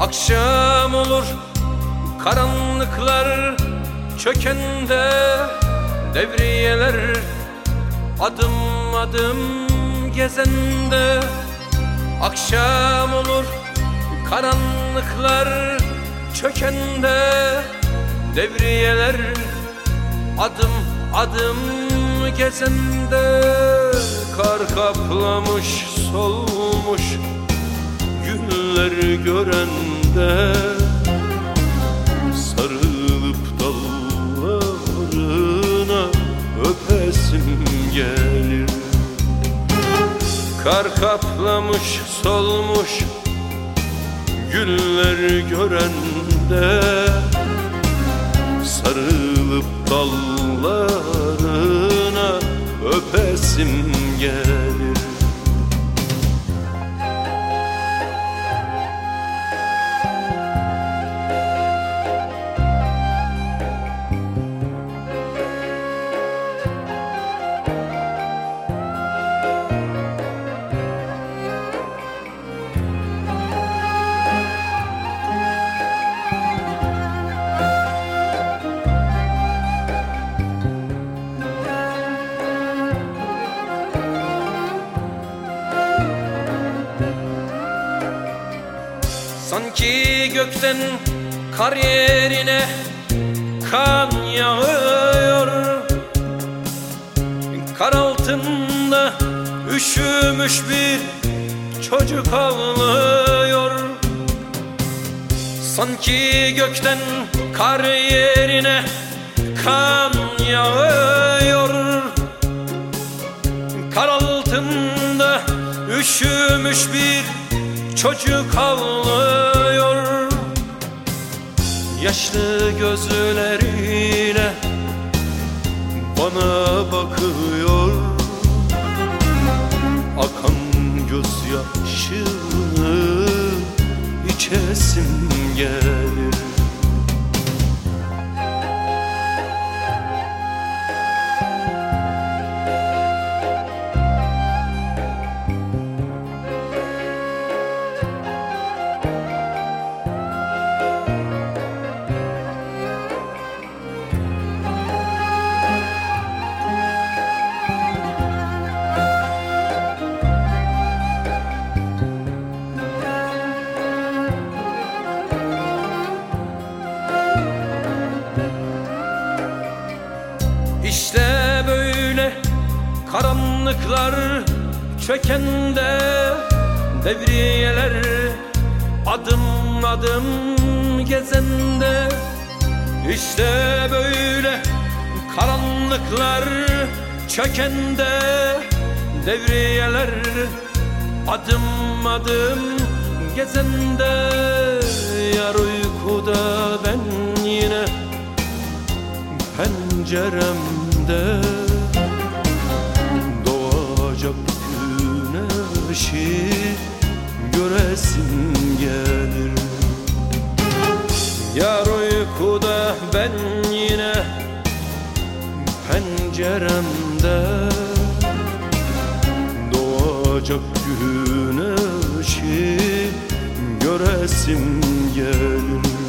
Akşam olur karanlıklar çökende Devriyeler adım adım gezende. Akşam olur karanlıklar çökende Devriyeler adım adım gezende. Kar kaplamış solmuş günleri görende Sarılıp dallarına öpesim gelir. Kar kaplamış solmuş günleri görende Sarılıp dallarına öpesim gelir Sanki gökten kar yerine kan yağıyor. Kar altında üşümüş bir çocuk ağlıyor. Sanki gökten kar yerine kan yağıyor. Kar altında üşümüş bir çocuk ağlıyor Yaşlı gözleriyle bana bakıyor karanlıklar çökende Devriyeler adım adım gezende. İşte böyle karanlıklar çökende Devriyeler adım adım gezende. Yar uykuda ben yine penceremde güneşi göresim gelir. Yar uykuda ben yine penceremde. Doğacak güneşi göresim gelir